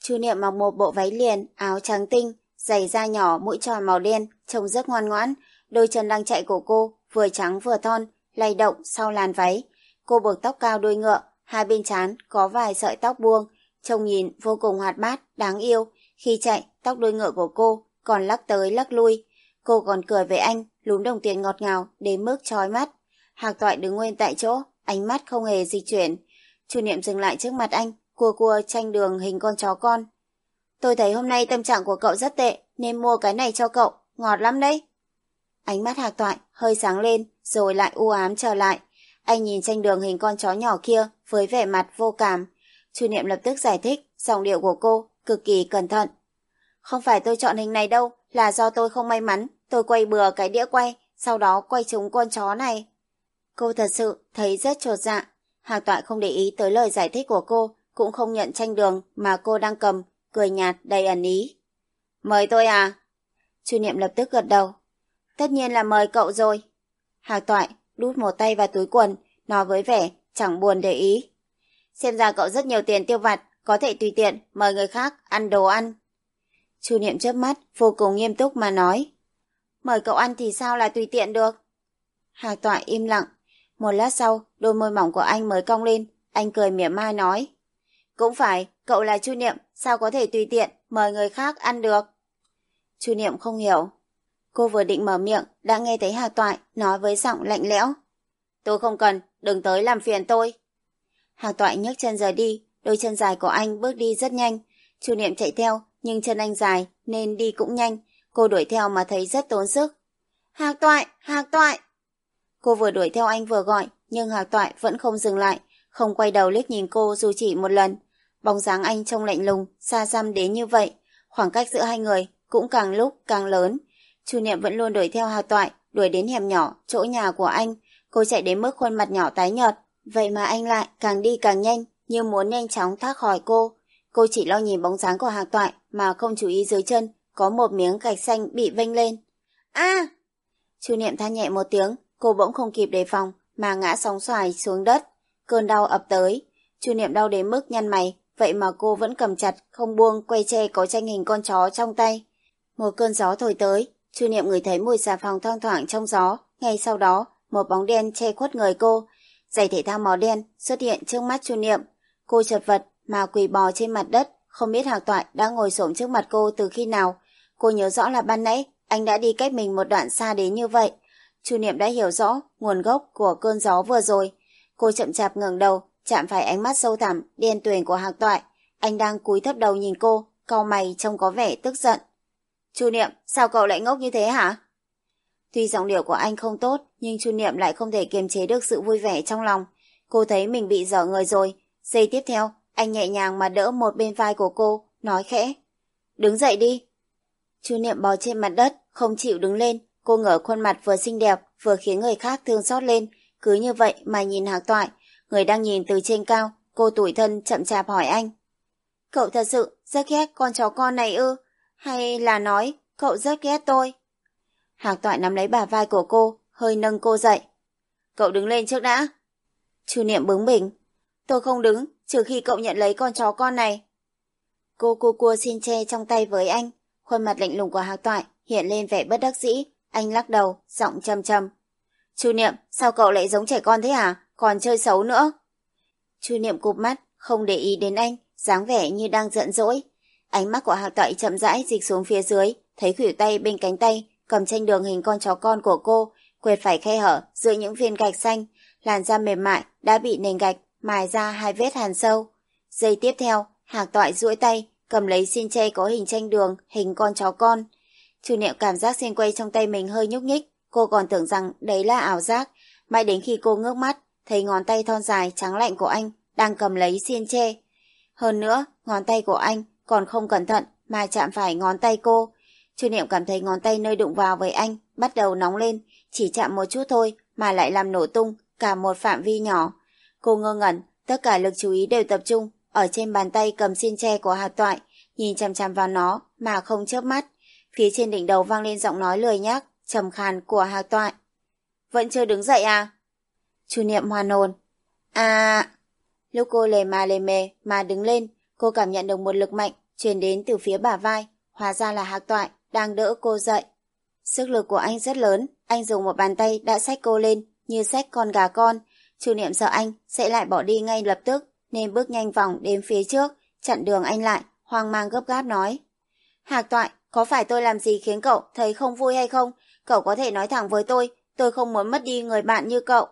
Chu Niệm mặc một bộ váy liền, áo trắng tinh, giày da nhỏ, mũi tròn màu đen, trông rất ngoan ngoãn. Đôi chân đang chạy của cô, vừa trắng vừa thon, lay động sau làn váy. Cô buộc tóc cao đuôi ngựa, hai bên trán có vài sợi tóc buông, trông nhìn vô cùng hoạt bát, đáng yêu. Khi chạy, tóc đuôi ngựa của cô còn lắc tới lắc lui. Cô còn cười với anh, lúm đồng tiền ngọt ngào đến mức trói mắt. Hạc toại đứng nguyên tại chỗ, ánh mắt không hề di chuyển. Chu Niệm dừng lại trước mặt anh, cua cua tranh đường hình con chó con. Tôi thấy hôm nay tâm trạng của cậu rất tệ, nên mua cái này cho cậu, ngọt lắm đấy. Ánh mắt hạc toại hơi sáng lên, rồi lại u ám trở lại. Anh nhìn tranh đường hình con chó nhỏ kia với vẻ mặt vô cảm. Chu Niệm lập tức giải thích, giọng điệu của cô cực kỳ cẩn thận. Không phải tôi chọn hình này đâu, là do tôi không may mắn, tôi quay bừa cái đĩa quay, sau đó quay trúng con chó này. Cô thật sự thấy rất trột dạ. Hạc toại không để ý tới lời giải thích của cô, cũng không nhận tranh đường mà cô đang cầm, cười nhạt đầy ẩn ý. Mời tôi à? Chu Niệm lập tức gật đầu. Tất nhiên là mời cậu rồi. Hạc toại đút một tay vào túi quần, nói với vẻ chẳng buồn để ý. Xem ra cậu rất nhiều tiền tiêu vặt, có thể tùy tiện mời người khác ăn đồ ăn. Chu Niệm chớp mắt, vô cùng nghiêm túc mà nói. Mời cậu ăn thì sao là tùy tiện được? Hạc toại im lặng. Một lát sau, đôi môi mỏng của anh mới cong lên. Anh cười mỉa mai nói. Cũng phải, cậu là Chu Niệm, sao có thể tùy tiện mời người khác ăn được? Chu Niệm không hiểu. Cô vừa định mở miệng, đã nghe thấy hà Toại nói với giọng lạnh lẽo. Tôi không cần, đừng tới làm phiền tôi. hà Toại nhấc chân rời đi, đôi chân dài của anh bước đi rất nhanh. Chu Niệm chạy theo, nhưng chân anh dài nên đi cũng nhanh. Cô đuổi theo mà thấy rất tốn sức. Hạc Toại, Hạc Toại. Cô vừa đuổi theo anh vừa gọi, nhưng Hạc Toại vẫn không dừng lại, không quay đầu liếc nhìn cô dù chỉ một lần. Bóng dáng anh trông lạnh lùng, xa xăm đến như vậy. Khoảng cách giữa hai người cũng càng lúc càng lớn. Chu Niệm vẫn luôn đuổi theo Hạc Toại, đuổi đến hẻm nhỏ, chỗ nhà của anh. Cô chạy đến mức khuôn mặt nhỏ tái nhợt. Vậy mà anh lại càng đi càng nhanh, như muốn nhanh chóng thoát khỏi cô. Cô chỉ lo nhìn bóng dáng của Hạc Toại mà không chú ý dưới chân, có một miếng gạch xanh bị vênh lên. a Chu Niệm than nhẹ một tiếng, cô bỗng không kịp đề phòng, mà ngã sóng xoài xuống đất. Cơn đau ập tới. Chu Niệm đau đến mức nhăn mày, vậy mà cô vẫn cầm chặt, không buông, quay che có tranh hình con chó trong tay. Một cơn gió thổi tới, Chu Niệm ngửi thấy mùi xà phòng thoang thoảng trong gió. Ngay sau đó, một bóng đen che khuất người cô. Giày thể thao màu đen xuất hiện trước mắt Chu Niệm. Cô chật vật mà quỳ bò trên mặt đất, không biết Hạc Toại đã ngồi xổm trước mặt cô từ khi nào. Cô nhớ rõ là ban nãy anh đã đi cách mình một đoạn xa đến như vậy. Chu Niệm đã hiểu rõ nguồn gốc của cơn gió vừa rồi. Cô chậm chạp ngẩng đầu, chạm phải ánh mắt sâu thẳm, đen tuyền của Hạc Toại. Anh đang cúi thấp đầu nhìn cô, cau mày trông có vẻ tức giận. Chu Niệm, sao cậu lại ngốc như thế hả? Tuy giọng điệu của anh không tốt, nhưng Chu Niệm lại không thể kiềm chế được sự vui vẻ trong lòng. Cô thấy mình bị dở người rồi. Giây tiếp theo, anh nhẹ nhàng mà đỡ một bên vai của cô, nói khẽ. Đứng dậy đi. Chu Niệm bò trên mặt đất, không chịu đứng lên. Cô ngỡ khuôn mặt vừa xinh đẹp, vừa khiến người khác thương xót lên. Cứ như vậy mà nhìn Hạc Toại, người đang nhìn từ trên cao, cô tủi thân chậm chạp hỏi anh. Cậu thật sự rất ghét con chó con này ư? Hay là nói cậu rất ghét tôi? Hạc Toại nắm lấy bà vai của cô, hơi nâng cô dậy. Cậu đứng lên trước đã. Chu Niệm bướng bỉnh. Tôi không đứng, trừ khi cậu nhận lấy con chó con này. Cô cua cua xin che trong tay với anh, khuôn mặt lạnh lùng của Hạc Toại hiện lên vẻ bất đắc dĩ, anh lắc đầu, giọng trầm trầm. Chu Niệm, sao cậu lại giống trẻ con thế hả? Còn chơi xấu nữa. Chu Niệm cụp mắt, không để ý đến anh, dáng vẻ như đang giận dỗi. Ánh mắt của Hạc Toại chậm rãi dịch xuống phía dưới, thấy khuỷu tay bên cánh tay, cầm tranh đường hình con chó con của cô, quệt phải khe hở giữa những viên gạch xanh, làn da mềm mại đã bị nền gạch mài ra hai vết hàn sâu. Giây tiếp theo, Hạc Toại duỗi tay, cầm lấy xin che có hình tranh đường, hình con chó con. Chu Niệm cảm giác xiên quay trong tay mình hơi nhúc nhích, cô còn tưởng rằng đấy là ảo giác, mãi đến khi cô ngước mắt, thấy ngón tay thon dài trắng lạnh của anh đang cầm lấy xiên tre. Hơn nữa, ngón tay của anh còn không cẩn thận mà chạm phải ngón tay cô. Chu Niệm cảm thấy ngón tay nơi đụng vào với anh bắt đầu nóng lên, chỉ chạm một chút thôi mà lại làm nổ tung cả một phạm vi nhỏ. Cô ngơ ngẩn, tất cả lực chú ý đều tập trung ở trên bàn tay cầm xiên tre của hà Toại, nhìn chằm chằm vào nó mà không chớp mắt. Phía trên đỉnh đầu vang lên giọng nói lười nhác, trầm khàn của Hà Toại. Vẫn chưa đứng dậy à? Chu Niệm hoa hồn. À... Lúc cô lề mà lề mề mà đứng lên, cô cảm nhận được một lực mạnh truyền đến từ phía bả vai. Hóa ra là Hạc Toại đang đỡ cô dậy. Sức lực của anh rất lớn, anh dùng một bàn tay đã xách cô lên như xách con gà con. Chu Niệm sợ anh sẽ lại bỏ đi ngay lập tức nên bước nhanh vòng đến phía trước, chặn đường anh lại, hoang mang gấp gáp nói. Hạc Toại, có phải tôi làm gì khiến cậu thấy không vui hay không? Cậu có thể nói thẳng với tôi, tôi không muốn mất đi người bạn như cậu.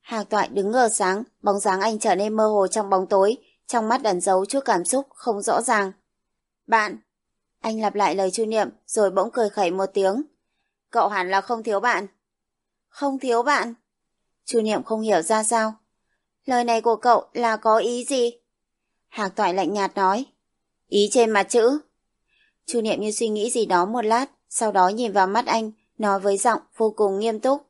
Hạc Toại đứng ngờ sáng, bóng dáng anh trở nên mơ hồ trong bóng tối, trong mắt ẩn giấu chút cảm xúc không rõ ràng. Bạn! Anh lặp lại lời chu niệm rồi bỗng cười khẩy một tiếng. Cậu hẳn là không thiếu bạn. Không thiếu bạn? Chu niệm không hiểu ra sao. Lời này của cậu là có ý gì? Hạc Toại lạnh nhạt nói. Ý trên mặt chữ. Chu niệm như suy nghĩ gì đó một lát, sau đó nhìn vào mắt anh, nói với giọng vô cùng nghiêm túc.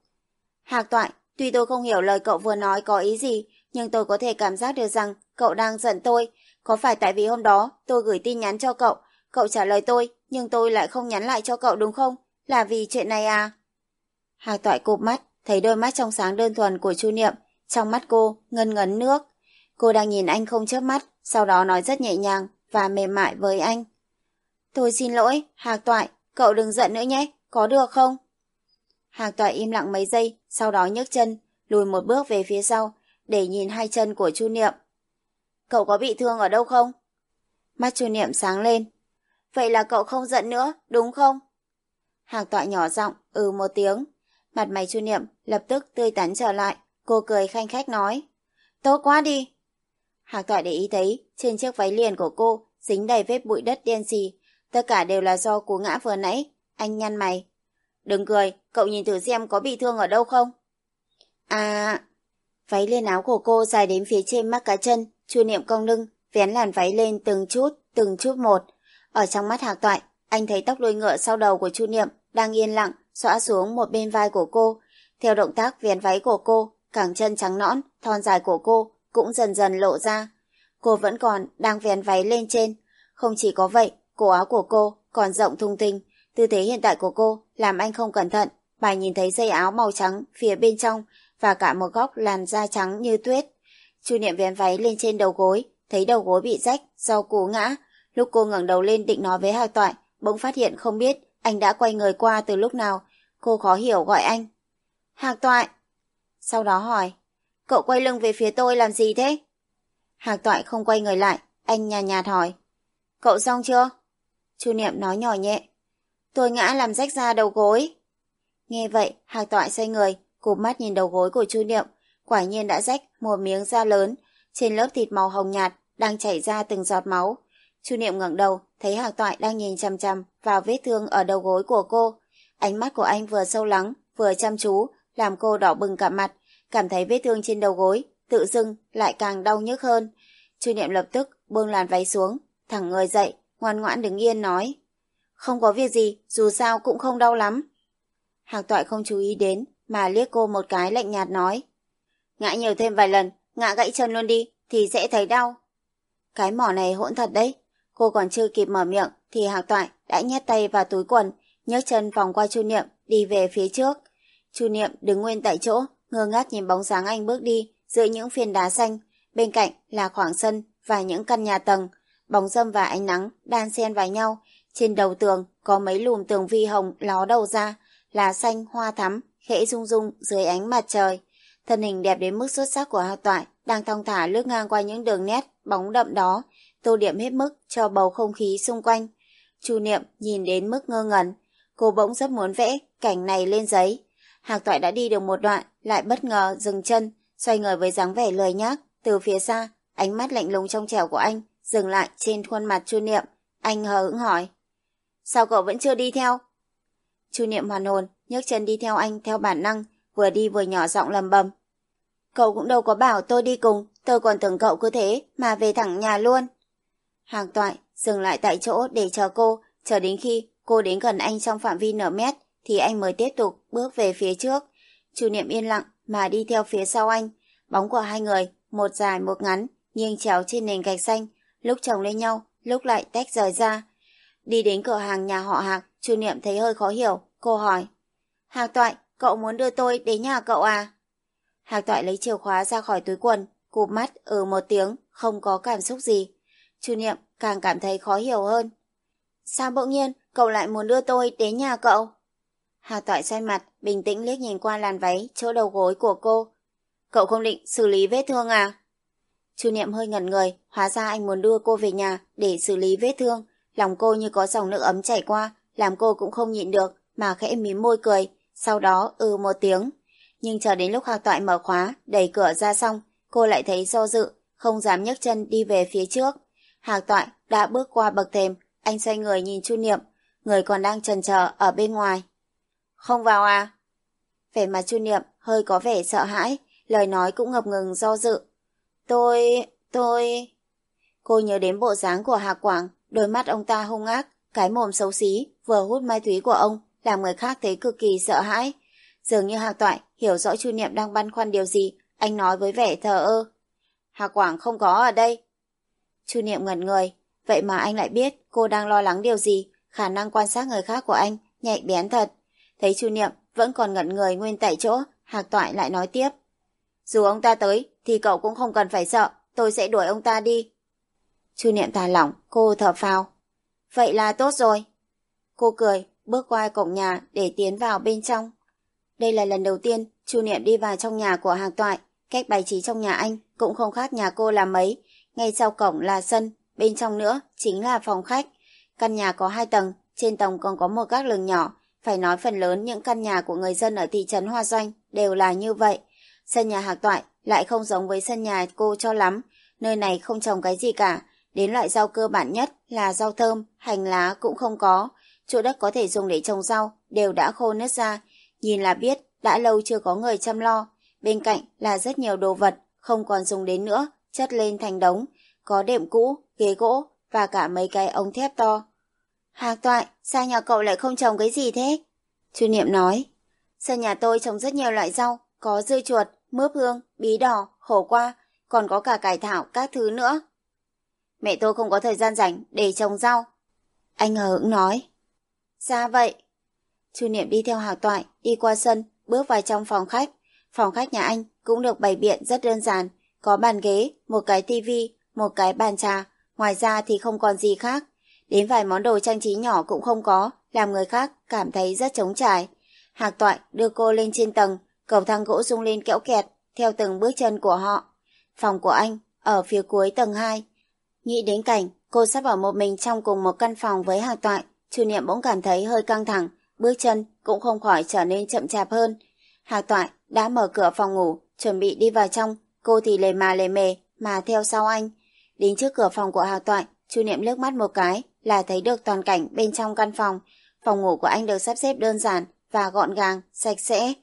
Hạc Toại, tuy tôi không hiểu lời cậu vừa nói có ý gì, nhưng tôi có thể cảm giác được rằng cậu đang giận tôi. Có phải tại vì hôm đó tôi gửi tin nhắn cho cậu, cậu trả lời tôi, nhưng tôi lại không nhắn lại cho cậu đúng không? Là vì chuyện này à? Hạc Toại cụp mắt, thấy đôi mắt trong sáng đơn thuần của Chu Niệm, trong mắt cô ngân ngấn nước. Cô đang nhìn anh không chớp mắt, sau đó nói rất nhẹ nhàng và mềm mại với anh. Tôi xin lỗi, Hạc Toại, cậu đừng giận nữa nhé, có được không? Hạc Toại im lặng mấy giây, sau đó nhấc chân, lùi một bước về phía sau, để nhìn hai chân của Chu Niệm. Cậu có bị thương ở đâu không? Mắt Chu Niệm sáng lên. Vậy là cậu không giận nữa, đúng không? Hạc Toại nhỏ giọng, ừ một tiếng. Mặt mày Chu Niệm lập tức tươi tắn trở lại, cô cười khanh khách nói. Tốt quá đi. Hạc Toại để ý thấy, trên chiếc váy liền của cô dính đầy vết bụi đất đen xì, Tất cả đều là do cú ngã vừa nãy. Anh nhăn mày. Đừng cười, cậu nhìn thử xem có bị thương ở đâu không? À... Váy lên áo của cô dài đến phía trên mắt cá chân, chu niệm cong lưng, vén làn váy lên từng chút, từng chút một. Ở trong mắt hạc toại, anh thấy tóc đuôi ngựa sau đầu của chu niệm đang yên lặng, xõa xuống một bên vai của cô. Theo động tác vén váy của cô, cẳng chân trắng nõn, thon dài của cô cũng dần dần lộ ra. Cô vẫn còn đang vén váy lên trên. Không chỉ có vậy, Cổ áo của cô còn rộng thung tinh, tư thế hiện tại của cô làm anh không cẩn thận, bài nhìn thấy dây áo màu trắng phía bên trong và cả một góc làn da trắng như tuyết. Chu Niệm vén váy lên trên đầu gối, thấy đầu gối bị rách do cú ngã. Lúc cô ngẩng đầu lên định nói với Hạc Toại, bỗng phát hiện không biết anh đã quay người qua từ lúc nào. Cô khó hiểu gọi anh. Hạc Toại. Sau đó hỏi, cậu quay lưng về phía tôi làm gì thế? Hạc Toại không quay người lại, anh nhàn nhạt hỏi. Cậu xong chưa? Chu Niệm nói nhỏ nhẹ. Tôi ngã làm rách ra đầu gối. Nghe vậy, Hạc Toại xoay người, cụp mắt nhìn đầu gối của Chu Niệm. Quả nhiên đã rách một miếng da lớn, trên lớp thịt màu hồng nhạt đang chảy ra từng giọt máu. Chu Niệm ngẩng đầu, thấy Hạc Toại đang nhìn chằm chằm vào vết thương ở đầu gối của cô. Ánh mắt của anh vừa sâu lắng, vừa chăm chú, làm cô đỏ bừng cả mặt, cảm thấy vết thương trên đầu gối, tự dưng lại càng đau nhức hơn. Chu Niệm lập tức buông làn váy xuống, thẳng người dậy, ngoan ngoãn đứng yên nói. Không có việc gì, dù sao cũng không đau lắm. Hạc toại không chú ý đến, mà liếc cô một cái lạnh nhạt nói. Ngã nhiều thêm vài lần, ngã gãy chân luôn đi, thì sẽ thấy đau. Cái mỏ này hỗn thật đấy. Cô còn chưa kịp mở miệng, thì Hạc toại đã nhét tay vào túi quần, nhấc chân vòng qua Chu Niệm, đi về phía trước. Chu Niệm đứng nguyên tại chỗ, ngơ ngác nhìn bóng dáng anh bước đi, giữa những phiến đá xanh. Bên cạnh là khoảng sân và những căn nhà tầng, bóng dâm và ánh nắng đan xen vào nhau. Trên đầu tường có mấy lùm tường vi hồng ló đầu ra, lá xanh hoa thắm, khẽ rung rung dưới ánh mặt trời. Thân hình đẹp đến mức xuất sắc của Hạc Toại đang thong thả lướt ngang qua những đường nét bóng đậm đó, tô điểm hết mức cho bầu không khí xung quanh. Chu Niệm nhìn đến mức ngơ ngẩn, cô bỗng rất muốn vẽ cảnh này lên giấy. Hạc Toại đã đi được một đoạn, lại bất ngờ dừng chân, xoay người với dáng vẻ lười nhác, từ phía xa, ánh mắt lạnh lùng trong trẻo của anh dừng lại trên khuôn mặt Chu Niệm, anh hờ hững hỏi. Sao cậu vẫn chưa đi theo? Chu Niệm hoàn hồn, nhấc chân đi theo anh theo bản năng, vừa đi vừa nhỏ giọng lầm bầm. Cậu cũng đâu có bảo tôi đi cùng, tôi còn tưởng cậu cứ thế mà về thẳng nhà luôn. Hàng toại dừng lại tại chỗ để chờ cô, chờ đến khi cô đến gần anh trong phạm vi nửa mét thì anh mới tiếp tục bước về phía trước. Chu Niệm yên lặng mà đi theo phía sau anh. Bóng của hai người, một dài một ngắn, nghiêng chéo trên nền gạch xanh, lúc chồng lên nhau, lúc lại tách rời ra. Đi đến cửa hàng nhà họ Hạc, Chu Niệm thấy hơi khó hiểu, cô hỏi. Hạc Toại, cậu muốn đưa tôi đến nhà cậu à? Hạc Toại lấy chìa khóa ra khỏi túi quần, cụp mắt ừ một tiếng, không có cảm xúc gì. Chu Niệm càng cảm thấy khó hiểu hơn. Sao bỗng nhiên cậu lại muốn đưa tôi đến nhà cậu? Hà Toại xoay mặt, bình tĩnh liếc nhìn qua làn váy chỗ đầu gối của cô. Cậu không định xử lý vết thương à? Chu Niệm hơi ngẩn người, hóa ra anh muốn đưa cô về nhà để xử lý vết thương. Lòng cô như có dòng nước ấm chảy qua, làm cô cũng không nhịn được, mà khẽ mím môi cười, sau đó ừ một tiếng. Nhưng chờ đến lúc Hà Toại mở khóa, đẩy cửa ra xong, cô lại thấy do dự, không dám nhấc chân đi về phía trước. Hạc Toại đã bước qua bậc thềm, anh xoay người nhìn Chu Niệm, người còn đang chần chờ ở bên ngoài. Không vào à? Vẻ mặt Chu Niệm hơi có vẻ sợ hãi, lời nói cũng ngập ngừng do dự. Tôi... tôi... Cô nhớ đến bộ dáng của Hà Quảng, đôi mắt ông ta hung ác, cái mồm xấu xí, vừa hút ma túy của ông, làm người khác thấy cực kỳ sợ hãi. Dường như Hà Toại hiểu rõ Chu Niệm đang băn khoăn điều gì, anh nói với vẻ thờ ơ. Hà Quảng không có ở đây. Chu Niệm ngẩn người, vậy mà anh lại biết cô đang lo lắng điều gì, khả năng quan sát người khác của anh nhạy bén thật. Thấy Chu Niệm vẫn còn ngẩn người nguyên tại chỗ, Hạc Toại lại nói tiếp. Dù ông ta tới, thì cậu cũng không cần phải sợ, tôi sẽ đuổi ông ta đi. Chu Niệm thả lỏng, cô thở phào. Vậy là tốt rồi. Cô cười, bước qua cổng nhà để tiến vào bên trong. Đây là lần đầu tiên Chu Niệm đi vào trong nhà của hàng Toại. Cách bài trí trong nhà anh cũng không khác nhà cô là mấy. Ngay sau cổng là sân, bên trong nữa chính là phòng khách. Căn nhà có hai tầng, trên tầng còn có một gác lường nhỏ. Phải nói phần lớn những căn nhà của người dân ở thị trấn Hoa Doanh đều là như vậy. Sân nhà Hạc Toại lại không giống với sân nhà cô cho lắm. Nơi này không trồng cái gì cả. Đến loại rau cơ bản nhất là rau thơm, hành lá cũng không có. Chỗ đất có thể dùng để trồng rau đều đã khô nứt ra. Nhìn là biết đã lâu chưa có người chăm lo. Bên cạnh là rất nhiều đồ vật không còn dùng đến nữa, chất lên thành đống. Có đệm cũ, ghế gỗ và cả mấy cái ống thép to. Hạc toại, sao nhà cậu lại không trồng cái gì thế? Chu Niệm nói, sân nhà tôi trồng rất nhiều loại rau, có dưa chuột, mướp hương, bí đỏ, khổ qua, còn có cả cải thảo, các thứ nữa. Mẹ tôi không có thời gian rảnh để trồng rau. Anh hờ hững nói. Ra vậy. Chu Niệm đi theo Hạc Toại, đi qua sân, bước vào trong phòng khách. Phòng khách nhà anh cũng được bày biện rất đơn giản, có bàn ghế, một cái tivi, một cái bàn trà, ngoài ra thì không còn gì khác. Đến vài món đồ trang trí nhỏ cũng không có, làm người khác cảm thấy rất trống trải. Hạc Toại đưa cô lên trên tầng, cầu thang gỗ rung lên kẽo kẹt, theo từng bước chân của họ. Phòng của anh, ở phía cuối tầng 2. Nghĩ đến cảnh, cô sắp ở một mình trong cùng một căn phòng với hà Toại, Chu Niệm bỗng cảm thấy hơi căng thẳng, bước chân cũng không khỏi trở nên chậm chạp hơn. hà Toại đã mở cửa phòng ngủ, chuẩn bị đi vào trong, cô thì lề mà lề mề mà theo sau anh. Đến trước cửa phòng của hà Toại, Chu Niệm lướt mắt một cái là thấy được toàn cảnh bên trong căn phòng. Phòng ngủ của anh được sắp xếp đơn giản và gọn gàng, sạch sẽ.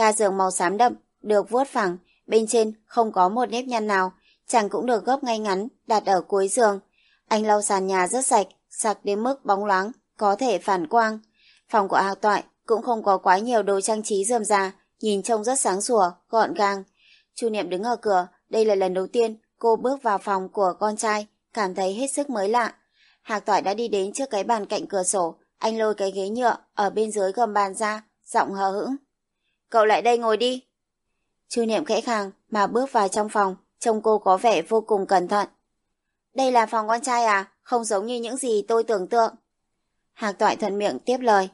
Ga giường màu xám đậm, được vuốt phẳng, bên trên không có một nếp nhăn nào, chẳng cũng được gấp ngay ngắn, đặt ở cuối giường. Anh lau sàn nhà rất sạch, sạch đến mức bóng loáng, có thể phản quang. Phòng của Hạc Toại cũng không có quá nhiều đồ trang trí rườm rà, nhìn trông rất sáng sủa, gọn gàng. Chu Niệm đứng ở cửa, đây là lần đầu tiên cô bước vào phòng của con trai, cảm thấy hết sức mới lạ. Hạc Toại đã đi đến trước cái bàn cạnh cửa sổ, anh lôi cái ghế nhựa ở bên dưới gầm bàn ra, giọng hờ hững. Cậu lại đây ngồi đi. Chu Niệm khẽ khàng mà bước vào trong phòng, trông cô có vẻ vô cùng cẩn thận. Đây là phòng con trai à, không giống như những gì tôi tưởng tượng. Hạc Toại thuận miệng tiếp lời.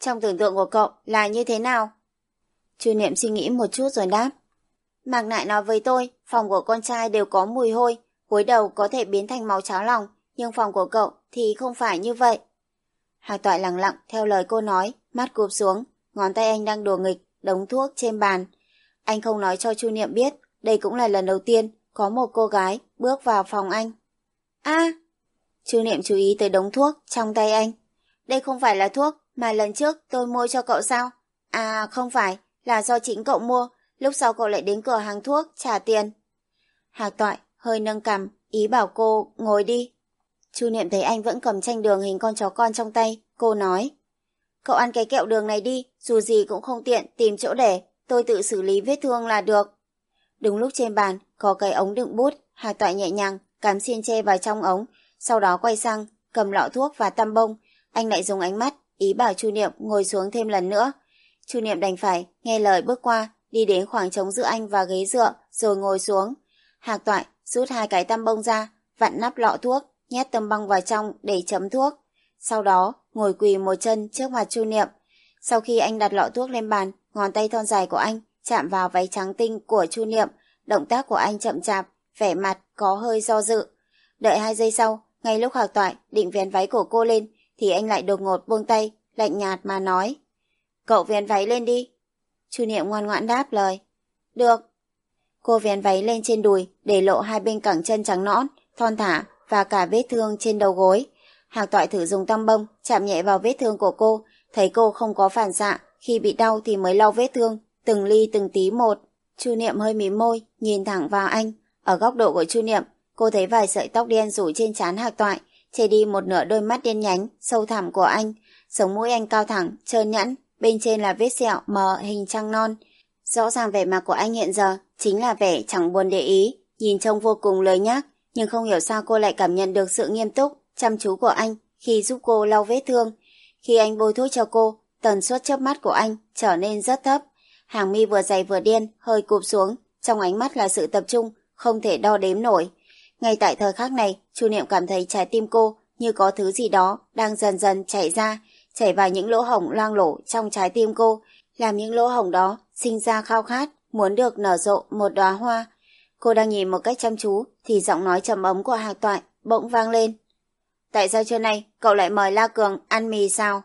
Trong tưởng tượng của cậu là như thế nào? Chu Niệm suy nghĩ một chút rồi đáp. Mạc Nại nói với tôi, phòng của con trai đều có mùi hôi, cuối đầu có thể biến thành màu cháo lòng, nhưng phòng của cậu thì không phải như vậy. Hạc Toại lặng lặng theo lời cô nói, mắt cụp xuống, ngón tay anh đang đùa nghịch, đống thuốc trên bàn. Anh không nói cho Chu Niệm biết, đây cũng là lần đầu tiên có một cô gái bước vào phòng anh. a Chu Niệm chú ý tới đống thuốc trong tay anh. Đây không phải là thuốc mà lần trước tôi mua cho cậu sao? À không phải, là do chính cậu mua, lúc sau cậu lại đến cửa hàng thuốc trả tiền. Hạc Toại hơi nâng cằm, ý bảo cô ngồi đi. Chu Niệm thấy anh vẫn cầm tranh đường hình con chó con trong tay, cô nói. Cậu ăn cái kẹo đường này đi, dù gì cũng không tiện tìm chỗ để, tôi tự xử lý vết thương là được. Đúng lúc trên bàn, có cái ống đựng bút, Hà Toại nhẹ nhàng, cắm xiên tre vào trong ống, sau đó quay sang, cầm lọ thuốc và tăm bông. Anh lại dùng ánh mắt, ý bảo Chu Niệm ngồi xuống thêm lần nữa. Chu Niệm đành phải, nghe lời bước qua, đi đến khoảng trống giữa anh và ghế dựa, rồi ngồi xuống. Hạc Toại rút hai cái tăm bông ra, vặn nắp lọ thuốc, nhét tấm băng vào trong để chấm thuốc. Sau đó, ngồi quỳ một chân trước mặt Chu Niệm. Sau khi anh đặt lọ thuốc lên bàn, ngón tay thon dài của anh chạm vào váy trắng tinh của Chu Niệm. Động tác của anh chậm chạp, vẻ mặt có hơi do dự. Đợi hai giây sau, ngay lúc Hạc Toại định vén váy của cô lên, thì anh lại đột ngột buông tay, lạnh nhạt mà nói. Cậu vén váy lên đi. Chu Niệm ngoan ngoãn đáp lời. Được. Cô vén váy lên trên đùi, để lộ hai bên cẳng chân trắng nõn, thon thả và cả vết thương trên đầu gối. Hạc Toại thử dùng tăm bông, chạm nhẹ vào vết thương của cô, thấy cô không có phản xạ, khi bị đau thì mới lau vết thương, từng ly từng tí một. Chu Niệm hơi mím môi, nhìn thẳng vào anh. Ở góc độ của Chu Niệm, cô thấy vài sợi tóc đen rủ trên trán Hạc Toại, che đi một nửa đôi mắt đen nhánh, sâu thẳm của anh. Sống mũi anh cao thẳng, trơn nhẵn, bên trên là vết sẹo mờ hình trăng non. Rõ ràng vẻ mặt của anh hiện giờ chính là vẻ chẳng buồn để ý, nhìn trông vô cùng lời nhác, nhưng không hiểu sao cô lại cảm nhận được sự nghiêm túc, chăm chú của anh khi giúp cô lau vết thương. Khi anh bôi thuốc cho cô, tần suất chớp mắt của anh trở nên rất thấp. Hàng mi vừa dày vừa đen, hơi cụp xuống, trong ánh mắt là sự tập trung, không thể đo đếm nổi. Ngay tại thời khắc này, Chu Niệm cảm thấy trái tim cô như có thứ gì đó đang dần dần chảy ra, chảy vào những lỗ hổng loang lổ trong trái tim cô, làm những lỗ hổng đó sinh ra khao khát, muốn được nở rộ một đóa hoa. Cô đang nhìn một cách chăm chú, thì giọng nói trầm ấm của Hạc Toại bỗng vang lên. Tại sao trưa nay cậu lại mời La Cường ăn mì sao?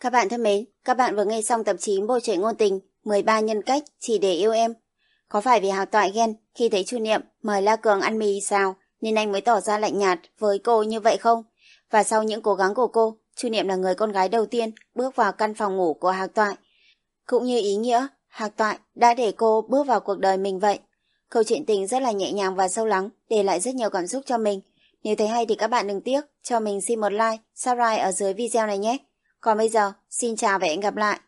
Các bạn thân mến, các bạn vừa nghe xong tập 9 Bộ truyện ngôn tình 13 nhân cách chỉ để yêu em. Có phải vì Hạc Toại ghen khi thấy Chu Niệm mời La Cường ăn mì sao nên anh mới tỏ ra lạnh nhạt với cô như vậy không? Và sau những cố gắng của cô, Chu Niệm là người con gái đầu tiên bước vào căn phòng ngủ của Hạc Toại. Cũng như ý nghĩa, Hạc Toại đã để cô bước vào cuộc đời mình vậy. Câu chuyện tình rất là nhẹ nhàng và sâu lắng, để lại rất nhiều cảm xúc cho mình. Nếu thấy hay thì các bạn đừng tiếc, cho mình xin một like, subscribe ở dưới video này nhé. Còn bây giờ, xin chào và hẹn gặp lại.